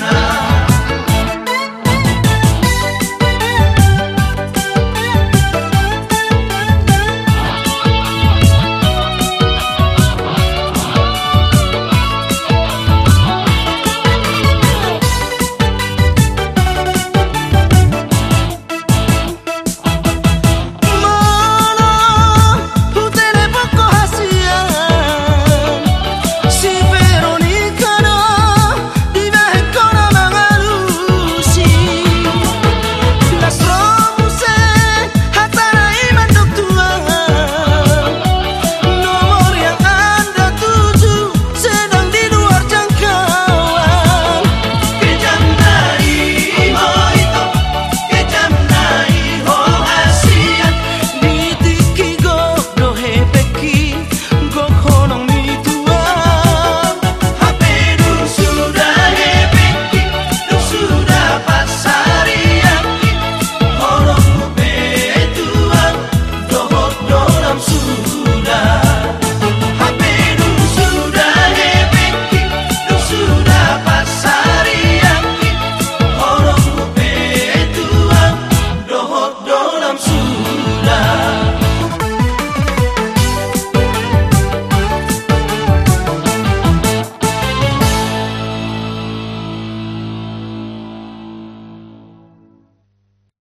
na na